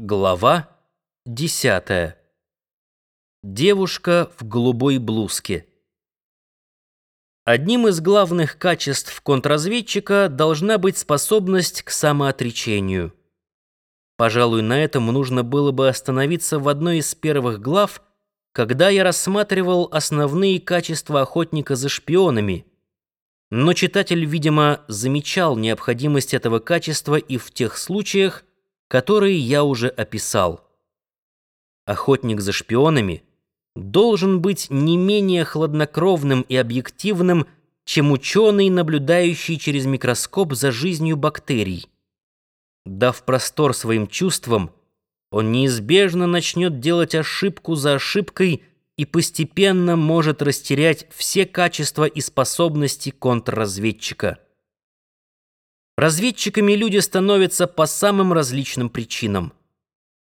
Глава 10. Девушка в голубой блузке. Одним из главных качеств контрразведчика должна быть способность к самоотречению. Пожалуй, на этом нужно было бы остановиться в одной из первых глав, когда я рассматривал основные качества охотника за шпионами. Но читатель, видимо, замечал необходимость этого качества и в тех случаях, которые я уже описал. Охотник за шпионами должен быть не менее хладнокровным и объективным, чем ученый, наблюдающий через микроскоп за жизнью бактерий. Дав простор своим чувствам, он неизбежно начнет делать ошибку за ошибкой и постепенно может растерять все качества и способности контрразведчика. Разведчиками люди становятся по самым различным причинам.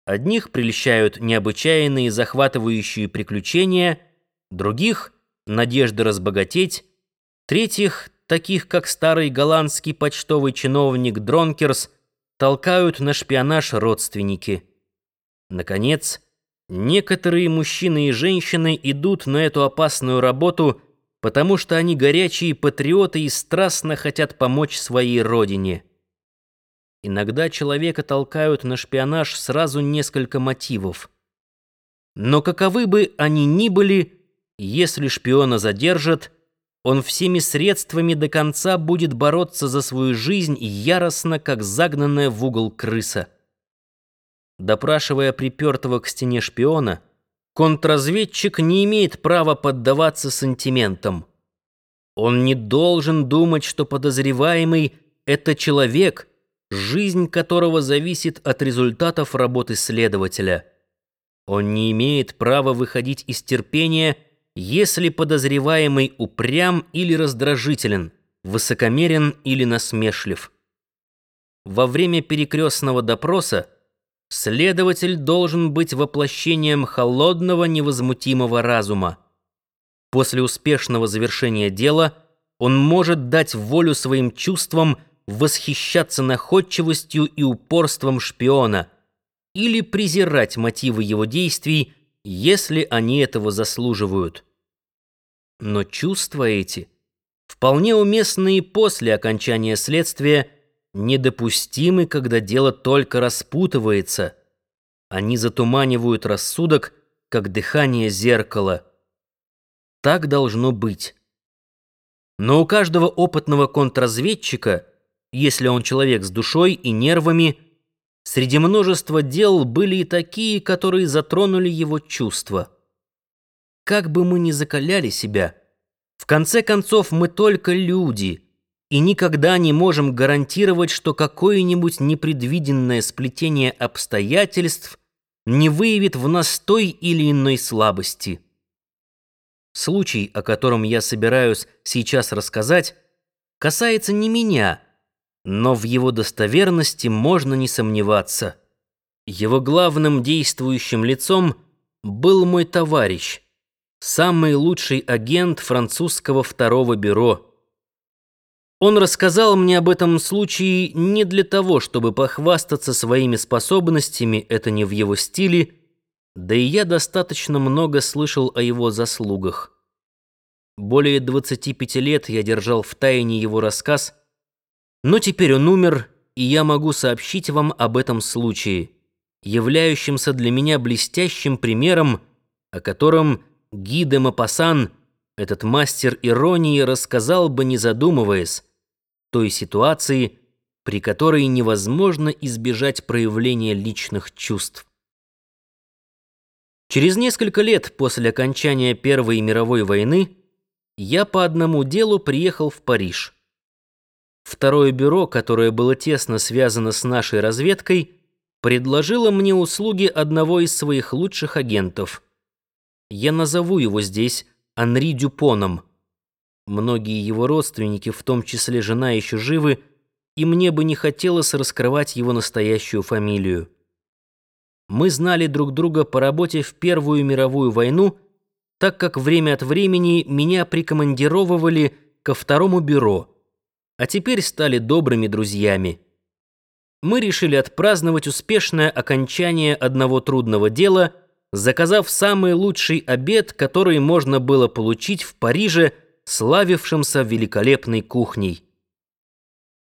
Одних прельщают необычайные захватывающие приключения, других — надежды разбогатеть, третьих, таких как старый голландский почтовый чиновник Дронкерс, толкают на шпионаж родственники. Наконец, некоторые мужчины и женщины идут на эту опасную работу — потому что они горячие патриоты и страстно хотят помочь своей родине. Иногда человека толкают на шпионаж сразу несколько мотивов. Но каковы бы они ни были, если шпиона задержат, он всеми средствами до конца будет бороться за свою жизнь яростно, как загнанная в угол крыса. Допрашивая припертого к стене шпиона, Контрразведчик не имеет права поддаваться сантиментам. Он не должен думать, что подозреваемый — это человек, жизнь которого зависит от результатов работы следователя. Он не имеет права выходить из терпения, если подозреваемый упрям или раздражителен, высокомерен или насмешлив. Во время перекрестного допроса Следователь должен быть воплощением холодного невозмутимого разума. После успешного завершения дела он может дать волю своим чувствам, восхищаться находчивостью и упорством шпиона или презирать мотивы его действий, если они этого заслуживают. Но чувства эти, вполне уместные после окончания следствия, недопустимы, когда дело только распутывается. Они затуманивают рассудок, как дыхание зеркала. Так должно быть. Но у каждого опытного контрразведчика, если он человек с душой и нервами, среди множества дел были и такие, которые затронули его чувства. Как бы мы ни закаляли себя, в конце концов мы только люди — и никогда не можем гарантировать, что какое-нибудь непредвиденное сплетение обстоятельств не выявит в нас той или иной слабости. Случай, о котором я собираюсь сейчас рассказать, касается не меня, но в его достоверности можно не сомневаться. Его главным действующим лицом был мой товарищ, самый лучший агент французского второго бюро – он рассказал мне об этом случае не для того, чтобы похвастаться своими способностями, это не в его стиле, да и я достаточно много слышал о его заслугах. Более 25 лет я держал в тайне его рассказ, но теперь он умер, и я могу сообщить вам об этом случае, являющемся для меня блестящим примером, о котором Ги де Мапасан, этот мастер иронии, рассказал бы, не задумываясь, той ситуации, при которой невозможно избежать проявления личных чувств. Через несколько лет после окончания Первой мировой войны я по одному делу приехал в Париж. Второе бюро, которое было тесно связано с нашей разведкой, предложило мне услуги одного из своих лучших агентов. Я назову его здесь Анри Дюпоном. Многие его родственники, в том числе жена, еще живы, и мне бы не хотелось раскрывать его настоящую фамилию. Мы знали друг друга по работе в Первую мировую войну, так как время от времени меня прикомандировывали ко второму бюро, а теперь стали добрыми друзьями. мы решили отпраздновать успешное окончание одного трудного дела, заказав самый лучший обед, который можно было получить в Париже, славившемся великолепной кухней.